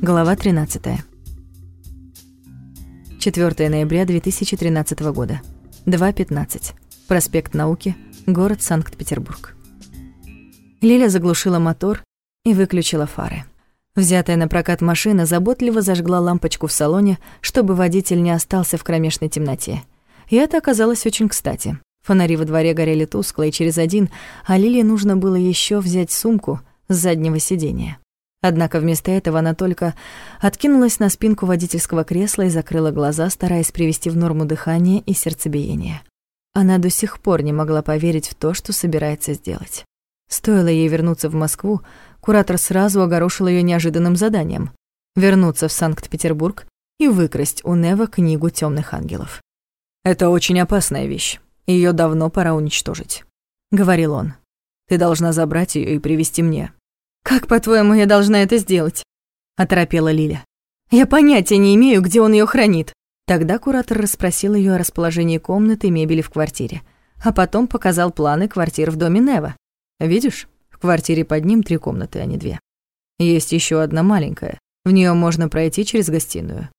Глава 13. 4 ноября 2013 года. 2.15. Проспект Науки, город Санкт-Петербург. Лиля заглушила мотор и выключила фары. Взятая на прокат машина заботливо зажгла лампочку в салоне, чтобы водитель не остался в кромешной темноте. И это оказалось очень кстати. Фонари во дворе горели тускло и через один, а Лиле нужно было еще взять сумку с заднего сиденья. Однако вместо этого она только откинулась на спинку водительского кресла и закрыла глаза, стараясь привести в норму дыхание и сердцебиение. Она до сих пор не могла поверить в то, что собирается сделать. Стоило ей вернуться в Москву, куратор сразу огорошил ее неожиданным заданием — вернуться в Санкт-Петербург и выкрасть у Нева книгу темных ангелов. «Это очень опасная вещь. Ее давно пора уничтожить», — говорил он. «Ты должна забрать ее и привести мне. «Как, по-твоему, я должна это сделать?» – оторопела Лиля. «Я понятия не имею, где он ее хранит». Тогда куратор расспросил ее о расположении комнаты и мебели в квартире, а потом показал планы квартир в доме Нева. «Видишь, в квартире под ним три комнаты, а не две. Есть еще одна маленькая, в нее можно пройти через гостиную.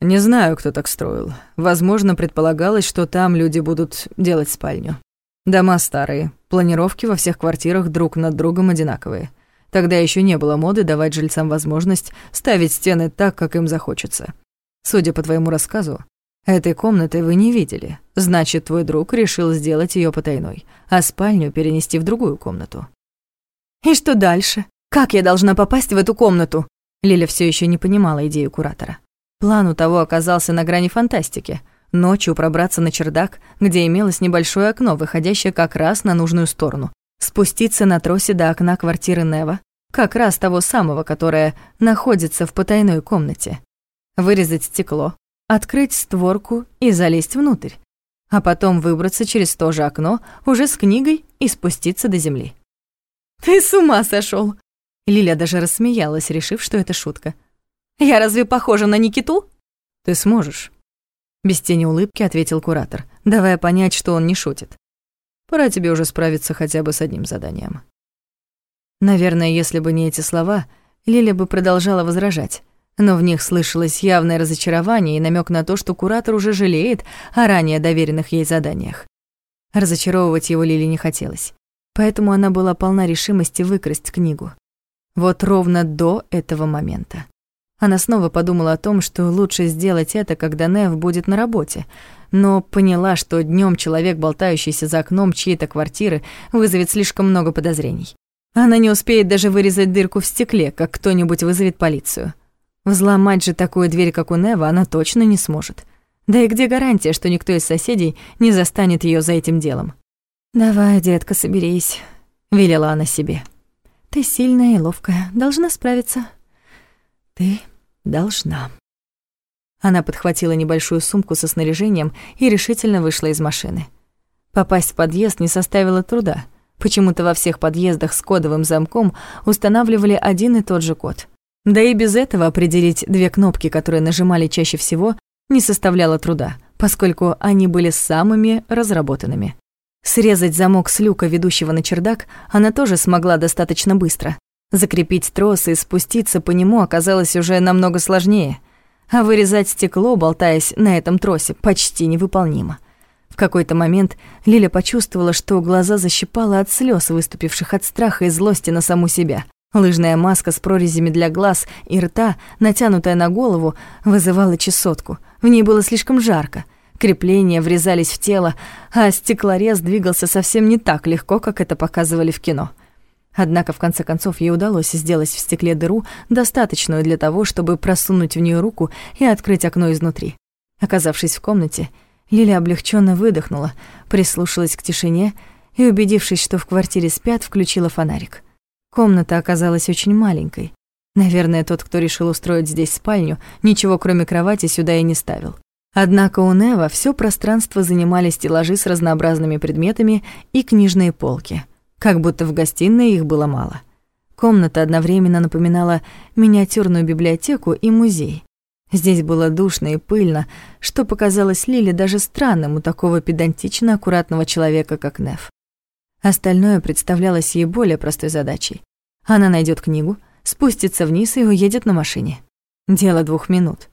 Не знаю, кто так строил. Возможно, предполагалось, что там люди будут делать спальню. Дома старые, планировки во всех квартирах друг над другом одинаковые. Тогда еще не было моды давать жильцам возможность ставить стены так, как им захочется. Судя по твоему рассказу, этой комнаты вы не видели. Значит, твой друг решил сделать ее потайной, а спальню перенести в другую комнату. И что дальше? Как я должна попасть в эту комнату? Лиля все еще не понимала идею куратора. План у того оказался на грани фантастики. Ночью пробраться на чердак, где имелось небольшое окно, выходящее как раз на нужную сторону, спуститься на тросе до окна квартиры Нева, как раз того самого, которое находится в потайной комнате, вырезать стекло, открыть створку и залезть внутрь, а потом выбраться через то же окно уже с книгой и спуститься до земли. «Ты с ума сошел! Лиля даже рассмеялась, решив, что это шутка. «Я разве похожа на Никиту?» «Ты сможешь», — без тени улыбки ответил куратор, давая понять, что он не шутит. Пора тебе уже справиться хотя бы с одним заданием». Наверное, если бы не эти слова, Лиля бы продолжала возражать, но в них слышалось явное разочарование и намек на то, что куратор уже жалеет о ранее доверенных ей заданиях. Разочаровывать его Лиле не хотелось, поэтому она была полна решимости выкрасть книгу. Вот ровно до этого момента. Она снова подумала о том, что лучше сделать это, когда Нев будет на работе, но поняла, что днем человек, болтающийся за окном чьей-то квартиры, вызовет слишком много подозрений. Она не успеет даже вырезать дырку в стекле, как кто-нибудь вызовет полицию. Взломать же такую дверь, как у Нева, она точно не сможет. Да и где гарантия, что никто из соседей не застанет ее за этим делом? «Давай, детка, соберись», — велела она себе. «Ты сильная и ловкая, должна справиться». «Ты должна». Она подхватила небольшую сумку со снаряжением и решительно вышла из машины. Попасть в подъезд не составило труда. Почему-то во всех подъездах с кодовым замком устанавливали один и тот же код. Да и без этого определить две кнопки, которые нажимали чаще всего, не составляло труда, поскольку они были самыми разработанными. Срезать замок с люка, ведущего на чердак, она тоже смогла достаточно быстро. Закрепить трос и спуститься по нему оказалось уже намного сложнее – а вырезать стекло, болтаясь на этом тросе, почти невыполнимо. В какой-то момент Лиля почувствовала, что глаза защипала от слез, выступивших от страха и злости на саму себя. Лыжная маска с прорезями для глаз и рта, натянутая на голову, вызывала чесотку. В ней было слишком жарко. Крепления врезались в тело, а стеклорез двигался совсем не так легко, как это показывали в кино. Однако, в конце концов, ей удалось сделать в стекле дыру, достаточную для того, чтобы просунуть в нее руку и открыть окно изнутри. Оказавшись в комнате, Лиля облегченно выдохнула, прислушалась к тишине и, убедившись, что в квартире спят, включила фонарик. Комната оказалась очень маленькой. Наверное, тот, кто решил устроить здесь спальню, ничего кроме кровати сюда и не ставил. Однако у Нева все пространство занимали стеллажи с разнообразными предметами и книжные полки — как будто в гостиной их было мало. Комната одновременно напоминала миниатюрную библиотеку и музей. Здесь было душно и пыльно, что показалось Лиле даже странным у такого педантично аккуратного человека, как Неф. Остальное представлялось ей более простой задачей. Она найдет книгу, спустится вниз и уедет на машине. Дело двух минут.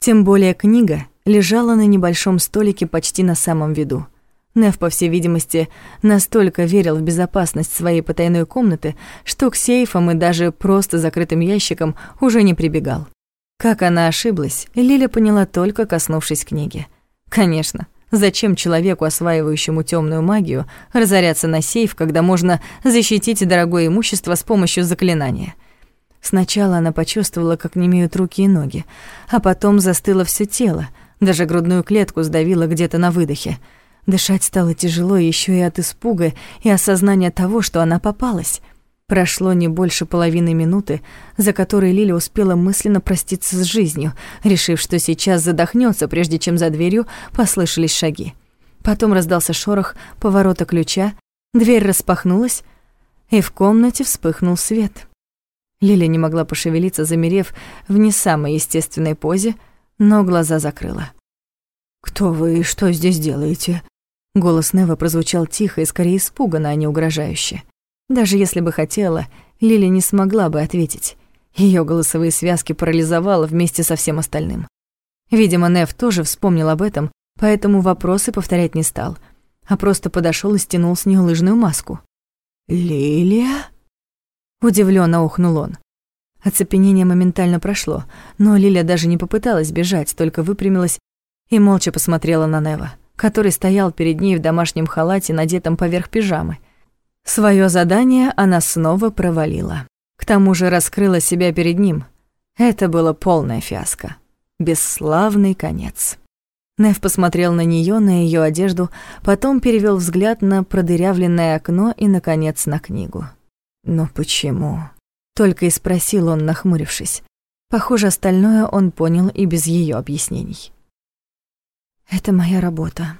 Тем более книга лежала на небольшом столике почти на самом виду. Нев, по всей видимости, настолько верил в безопасность своей потайной комнаты, что к сейфам и даже просто закрытым ящикам уже не прибегал. Как она ошиблась, Лиля поняла только коснувшись книги. Конечно, зачем человеку, осваивающему темную магию, разоряться на сейф, когда можно защитить дорогое имущество с помощью заклинания? Сначала она почувствовала, как немеют руки и ноги, а потом застыло все тело, даже грудную клетку сдавило где-то на выдохе — Дышать стало тяжело еще и от испуга и осознания того, что она попалась. Прошло не больше половины минуты, за которой Лиля успела мысленно проститься с жизнью, решив, что сейчас задохнется, прежде чем за дверью послышались шаги. Потом раздался шорох поворота ключа, дверь распахнулась, и в комнате вспыхнул свет. Лиля не могла пошевелиться, замерев в не самой естественной позе, но глаза закрыла. «Кто вы и что здесь делаете?» Голос Нева прозвучал тихо и скорее испуганно, а не угрожающе. Даже если бы хотела, Лили не смогла бы ответить. Ее голосовые связки парализовало вместе со всем остальным. Видимо, Нев тоже вспомнил об этом, поэтому вопросы повторять не стал, а просто подошел и стянул с нее лыжную маску. «Лилия?» Удивленно ухнул он. Оцепенение моментально прошло, но Лилия даже не попыталась бежать, только выпрямилась и молча посмотрела на Нева который стоял перед ней в домашнем халате, надетом поверх пижамы. Своё задание она снова провалила. К тому же раскрыла себя перед ним. Это было полная фиаско. Бесславный конец. Нев посмотрел на неё, на её одежду, потом перевёл взгляд на продырявленное окно и, наконец, на книгу. «Но почему?» Только и спросил он, нахмурившись. Похоже, остальное он понял и без её объяснений. «Это моя работа»,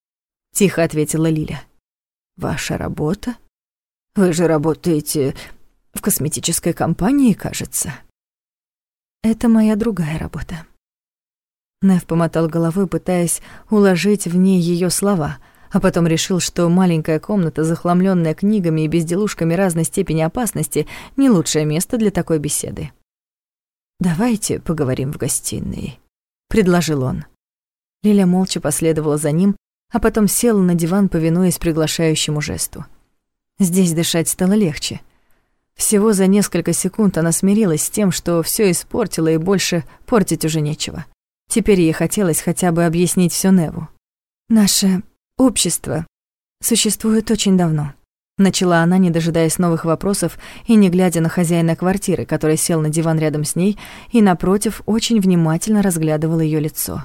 — тихо ответила Лиля. «Ваша работа? Вы же работаете в косметической компании, кажется». «Это моя другая работа». Нев помотал головой, пытаясь уложить в ней ее слова, а потом решил, что маленькая комната, захламленная книгами и безделушками разной степени опасности, не лучшее место для такой беседы. «Давайте поговорим в гостиной», — предложил он. Лиля молча последовала за ним, а потом села на диван, повинуясь приглашающему жесту. Здесь дышать стало легче. Всего за несколько секунд она смирилась с тем, что все испортила и больше портить уже нечего. Теперь ей хотелось хотя бы объяснить все Неву. «Наше общество существует очень давно», Начала она, не дожидаясь новых вопросов и не глядя на хозяина квартиры, который сел на диван рядом с ней и, напротив, очень внимательно разглядывал ее лицо.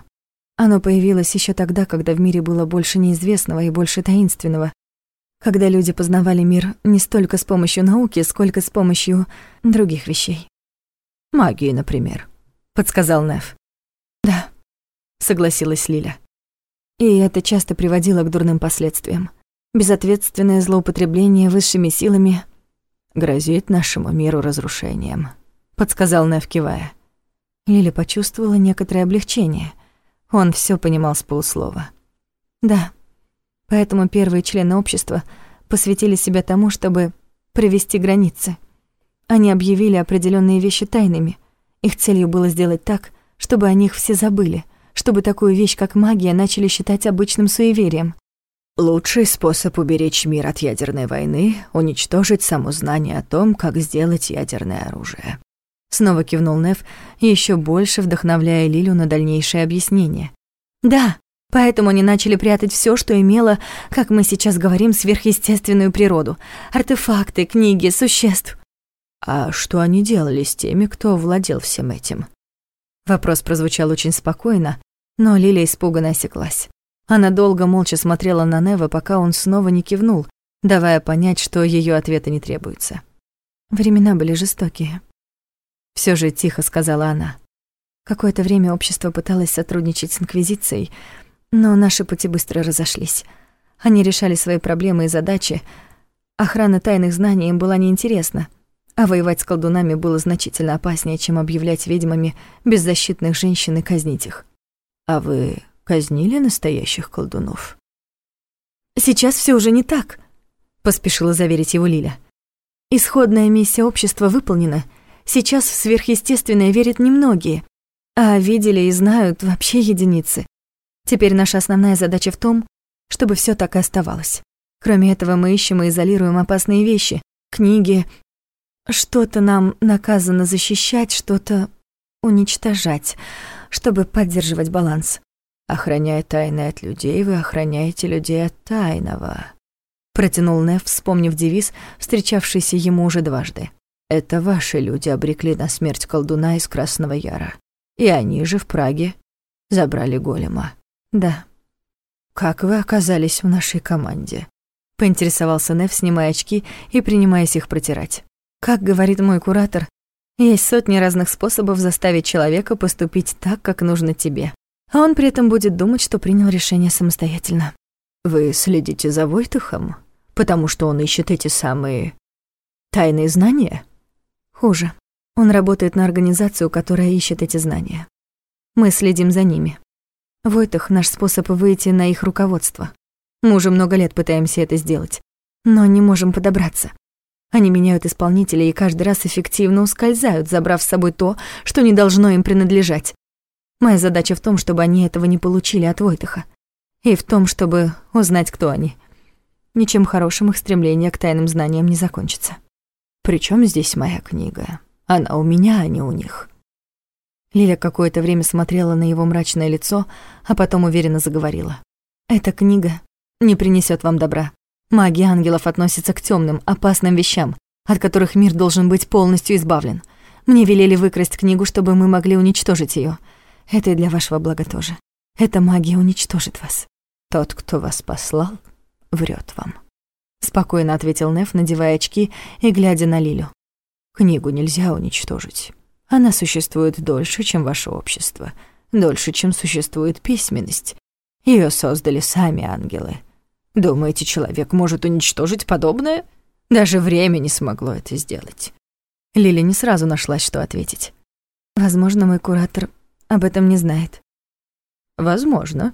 Оно появилось еще тогда, когда в мире было больше неизвестного и больше таинственного, когда люди познавали мир не столько с помощью науки, сколько с помощью других вещей. «Магии, например», — подсказал Нев. «Да», — согласилась Лиля. И это часто приводило к дурным последствиям. Безответственное злоупотребление высшими силами грозит нашему миру разрушением, подсказал Нев, кивая. Лиля почувствовала некоторое облегчение. Он все понимал с полуслова. Да, поэтому первые члены общества посвятили себя тому, чтобы провести границы. Они объявили определенные вещи тайными. Их целью было сделать так, чтобы о них все забыли, чтобы такую вещь, как магия, начали считать обычным суеверием. Лучший способ уберечь мир от ядерной войны — уничтожить само знание о том, как сделать ядерное оружие. Снова кивнул Нев, еще больше вдохновляя Лилю на дальнейшее объяснение. «Да, поэтому они начали прятать все, что имело, как мы сейчас говорим, сверхъестественную природу. Артефакты, книги, существ». «А что они делали с теми, кто владел всем этим?» Вопрос прозвучал очень спокойно, но Лиля испуганно осеклась. Она долго молча смотрела на Нева, пока он снова не кивнул, давая понять, что ее ответа не требуется. Времена были жестокие все же тихо сказала она. Какое-то время общество пыталось сотрудничать с Инквизицией, но наши пути быстро разошлись. Они решали свои проблемы и задачи. Охрана тайных знаний им была неинтересна, а воевать с колдунами было значительно опаснее, чем объявлять ведьмами беззащитных женщин и казнить их. «А вы казнили настоящих колдунов?» «Сейчас все уже не так», — поспешила заверить его Лиля. «Исходная миссия общества выполнена — Сейчас в сверхъестественное верят немногие, а видели и знают вообще единицы. Теперь наша основная задача в том, чтобы все так и оставалось. Кроме этого, мы ищем и изолируем опасные вещи, книги. Что-то нам наказано защищать, что-то уничтожать, чтобы поддерживать баланс. Охраняя тайны от людей, вы охраняете людей от тайного. Протянул Нев, вспомнив девиз, встречавшийся ему уже дважды. Это ваши люди обрекли на смерть колдуна из Красного Яра. И они же в Праге забрали голема. Да. Как вы оказались в нашей команде? Поинтересовался Нев, снимая очки и принимаясь их протирать. Как говорит мой куратор, есть сотни разных способов заставить человека поступить так, как нужно тебе. А он при этом будет думать, что принял решение самостоятельно. Вы следите за Войтухом, потому что он ищет эти самые тайные знания? Хуже. Он работает на организацию, которая ищет эти знания. Мы следим за ними. Войтах — наш способ выйти на их руководство. Мы уже много лет пытаемся это сделать, но не можем подобраться. Они меняют исполнителей и каждый раз эффективно ускользают, забрав с собой то, что не должно им принадлежать. Моя задача в том, чтобы они этого не получили от Войтаха. И в том, чтобы узнать, кто они. Ничем хорошим их стремление к тайным знаниям не закончится. Причем здесь моя книга? Она у меня, а не у них. Лиля какое-то время смотрела на его мрачное лицо, а потом уверенно заговорила. «Эта книга не принесет вам добра. Магия ангелов относится к темным, опасным вещам, от которых мир должен быть полностью избавлен. Мне велели выкрасть книгу, чтобы мы могли уничтожить ее. Это и для вашего блага тоже. Эта магия уничтожит вас. Тот, кто вас послал, врет вам. Спокойно ответил Неф, надевая очки и глядя на Лилю. Книгу нельзя уничтожить. Она существует дольше, чем ваше общество, дольше, чем существует письменность. Ее создали сами ангелы. Думаете, человек может уничтожить подобное? Даже время не смогло это сделать. Лили не сразу нашлась, что ответить. Возможно, мой куратор об этом не знает. Возможно,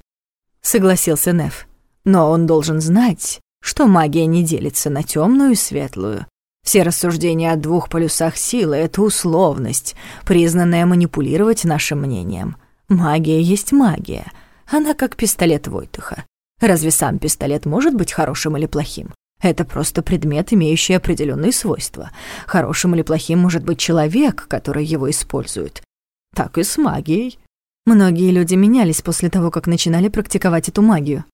согласился Неф. Но он должен знать, что магия не делится на темную и светлую. Все рассуждения о двух полюсах силы — это условность, признанная манипулировать нашим мнением. Магия есть магия. Она как пистолет Войтыха. Разве сам пистолет может быть хорошим или плохим? Это просто предмет, имеющий определенные свойства. Хорошим или плохим может быть человек, который его использует. Так и с магией. Многие люди менялись после того, как начинали практиковать эту магию,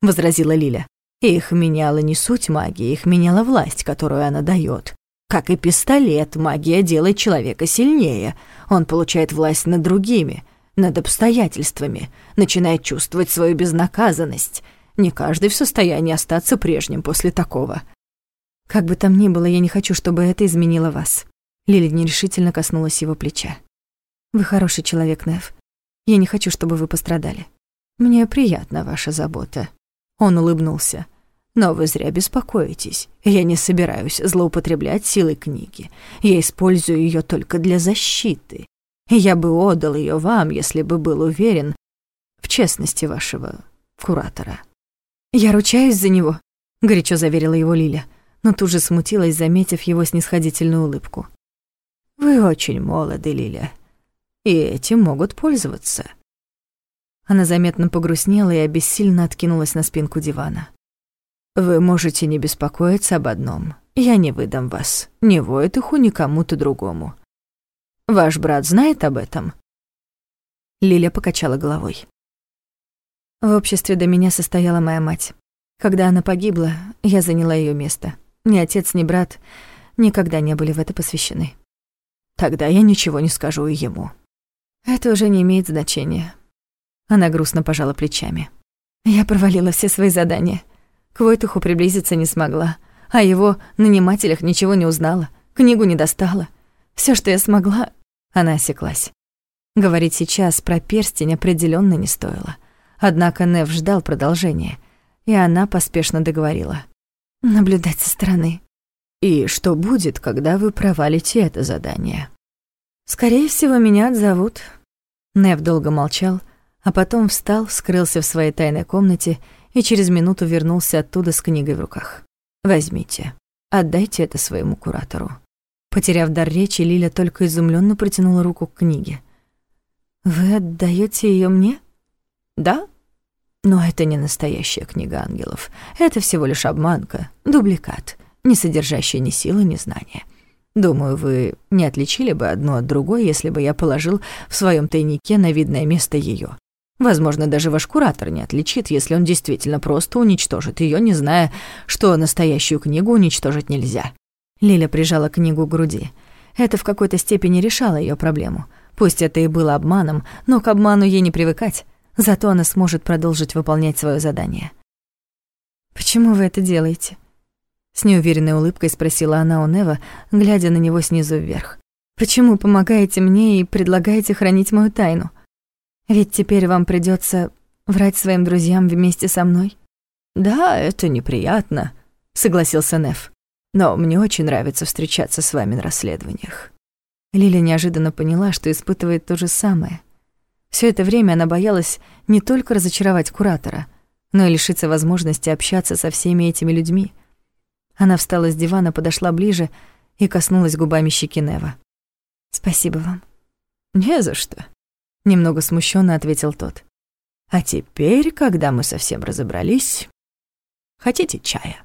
возразила Лиля. Их меняла не суть магии, их меняла власть, которую она дает. Как и пистолет, магия делает человека сильнее. Он получает власть над другими, над обстоятельствами, начинает чувствовать свою безнаказанность. Не каждый в состоянии остаться прежним после такого. Как бы там ни было, я не хочу, чтобы это изменило вас. Лили нерешительно коснулась его плеча. Вы хороший человек, Нев. Я не хочу, чтобы вы пострадали. Мне приятна ваша забота. Он улыбнулся. Но вы зря беспокоитесь. Я не собираюсь злоупотреблять силой книги. Я использую ее только для защиты. Я бы отдал ее вам, если бы был уверен в честности вашего куратора. Я ручаюсь за него, горячо заверила его Лиля, но тут же смутилась, заметив его снисходительную улыбку. Вы очень молоды, Лиля, и этим могут пользоваться. Она заметно погрустнела и обессильно откинулась на спинку дивана. Вы можете не беспокоиться об одном. Я не выдам вас. Ни Войтуху, ни кому-то другому. Ваш брат знает об этом?» Лиля покачала головой. В обществе до меня состояла моя мать. Когда она погибла, я заняла ее место. Ни отец, ни брат никогда не были в это посвящены. Тогда я ничего не скажу и ему. Это уже не имеет значения. Она грустно пожала плечами. Я провалила все свои задания. К Войтуху приблизиться не смогла, а его нанимателях ничего не узнала, книгу не достала. Все, что я смогла, она осеклась. Говорить сейчас про перстень определенно не стоило. Однако Нев ждал продолжения, и она поспешно договорила. Наблюдать со стороны. И что будет, когда вы провалите это задание? Скорее всего, меня отзовут. Нев долго молчал, а потом встал, скрылся в своей тайной комнате и через минуту вернулся оттуда с книгой в руках. «Возьмите, отдайте это своему куратору. Потеряв дар речи, Лиля только изумленно протянула руку к книге. «Вы отдаете ее мне?» «Да, но это не настоящая книга ангелов. Это всего лишь обманка, дубликат, не содержащий ни силы, ни знания. Думаю, вы не отличили бы одно от другой, если бы я положил в своем тайнике на видное место ее. Возможно, даже ваш куратор не отличит, если он действительно просто уничтожит ее, не зная, что настоящую книгу уничтожить нельзя. Лиля прижала книгу к груди. Это в какой-то степени решало ее проблему. Пусть это и было обманом, но к обману ей не привыкать. Зато она сможет продолжить выполнять свое задание. «Почему вы это делаете?» С неуверенной улыбкой спросила она у Нева, глядя на него снизу вверх. «Почему помогаете мне и предлагаете хранить мою тайну? Ведь теперь вам придется врать своим друзьям вместе со мной?» «Да, это неприятно», — согласился Нев. «Но мне очень нравится встречаться с вами на расследованиях». Лиля неожиданно поняла, что испытывает то же самое — все это время она боялась не только разочаровать куратора, но и лишиться возможности общаться со всеми этими людьми. Она встала с дивана, подошла ближе и коснулась губами щеки Нева. «Спасибо вам». «Не за что», — немного смущенно ответил тот. «А теперь, когда мы совсем разобрались, хотите чая?»